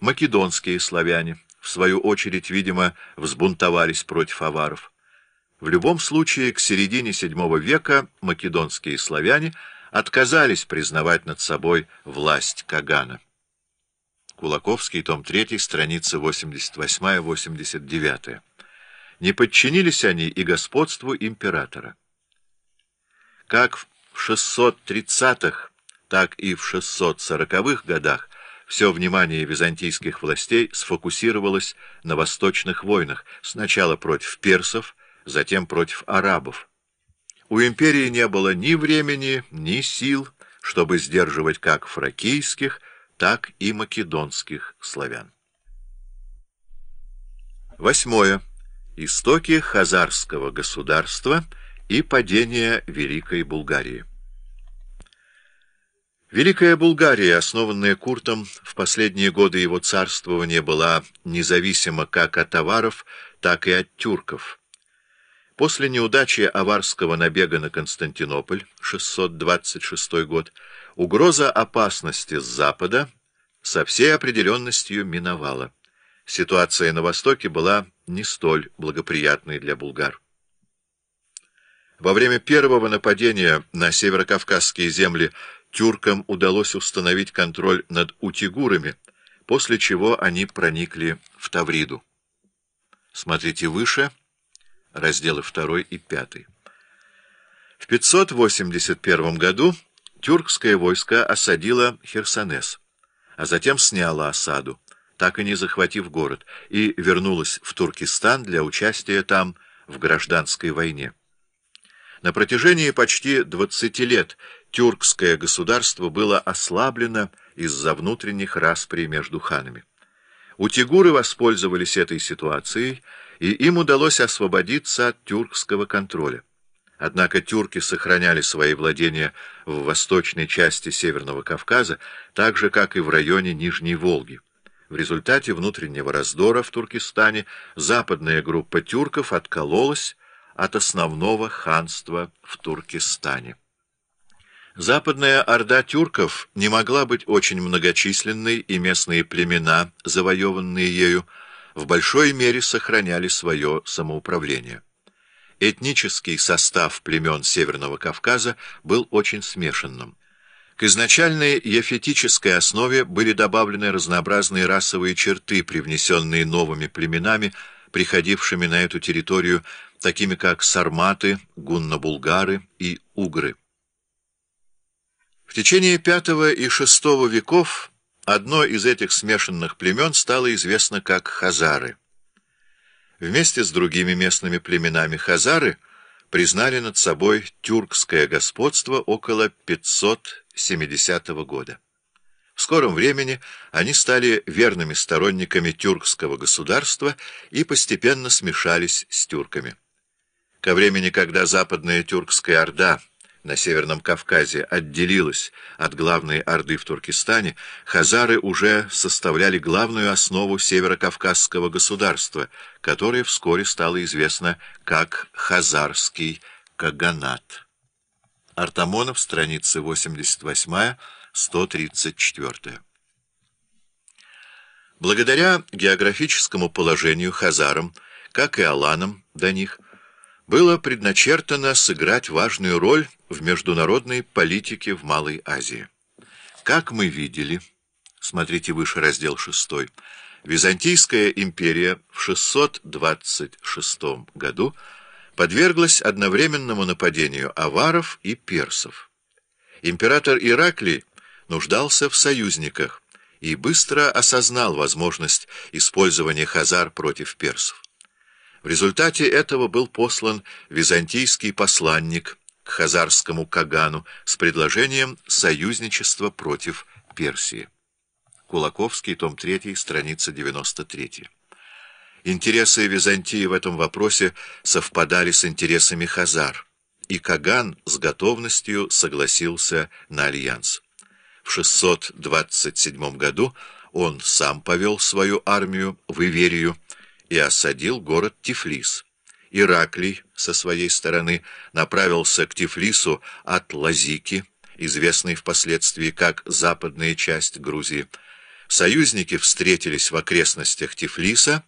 Македонские славяне, в свою очередь, видимо, взбунтовались против аваров. В любом случае, к середине VII века македонские славяне отказались признавать над собой власть Кагана. Кулаковский, том 3, страница 88-89. Не подчинились они и господству императора. Как в 630-х, так и в 640-х годах все внимание византийских властей сфокусировалось на восточных войнах, сначала против персов, затем против арабов. У империи не было ни времени, ни сил, чтобы сдерживать как фракийских, так и македонских славян. Восьмое. Истоки хазарского государства и падение Великой Булгарии. Великая Булгария, основанная Куртом в последние годы его царствования, была независима как от товаров, так и от тюрков. После неудачи аварского набега на Константинополь, 626 год, угроза опасности с запада со всей определенностью миновала. Ситуация на Востоке была не столь благоприятной для булгар. Во время первого нападения на северокавказские земли тюркам удалось установить контроль над утигурами, после чего они проникли в Тавриду. Смотрите выше, разделы 2 и 5. В 581 году тюркское войско осадило Херсонес, а затем сняло осаду, так и не захватив город, и вернулось в Туркестан для участия там в гражданской войне. На протяжении почти 20 лет тюркское государство было ослаблено из-за внутренних распри между ханами. Утигуры воспользовались этой ситуацией, и им удалось освободиться от тюркского контроля. Однако тюрки сохраняли свои владения в восточной части Северного Кавказа, так же, как и в районе Нижней Волги. В результате внутреннего раздора в Туркестане западная группа тюрков откололась от основного ханства в Туркестане. Западная орда тюрков не могла быть очень многочисленной, и местные племена, завоеванные ею, в большой мере сохраняли свое самоуправление. Этнический состав племен Северного Кавказа был очень смешанным. К изначальной ефетической основе были добавлены разнообразные расовые черты, привнесенные новыми племенами, приходившими на эту территорию, такими как сарматы, гунно-булгары и угры. В течение V и VI веков одно из этих смешанных племен стало известно как хазары. Вместе с другими местными племенами хазары признали над собой тюркское господство около 570 года. В скором времени они стали верными сторонниками тюркского государства и постепенно смешались с тюрками. Ко времени, когда Западная Тюркская Орда на Северном Кавказе отделилась от главной Орды в Туркестане, хазары уже составляли главную основу северокавказского государства, которое вскоре стало известно как Хазарский Каганат. Артамонов, страница 88-134. Благодаря географическому положению хазарам, как и аланам до них, было предначертано сыграть важную роль в международной политике в Малой Азии. Как мы видели, смотрите выше раздел 6, Византийская империя в 626 году подверглась одновременному нападению аваров и персов. Император Ираклий нуждался в союзниках и быстро осознал возможность использования хазар против персов. В результате этого был послан византийский посланник к хазарскому Кагану с предложением союзничества против Персии. Кулаковский, том 3, страница 93. Интересы Византии в этом вопросе совпадали с интересами хазар, и Каган с готовностью согласился на альянс. В 627 году он сам повел свою армию в Иверию, и осадил город Тифлис. Ираклий со своей стороны направился к Тифлису от Лазики, известной впоследствии как западная часть Грузии. союзники встретились в окрестностях Тифлиса,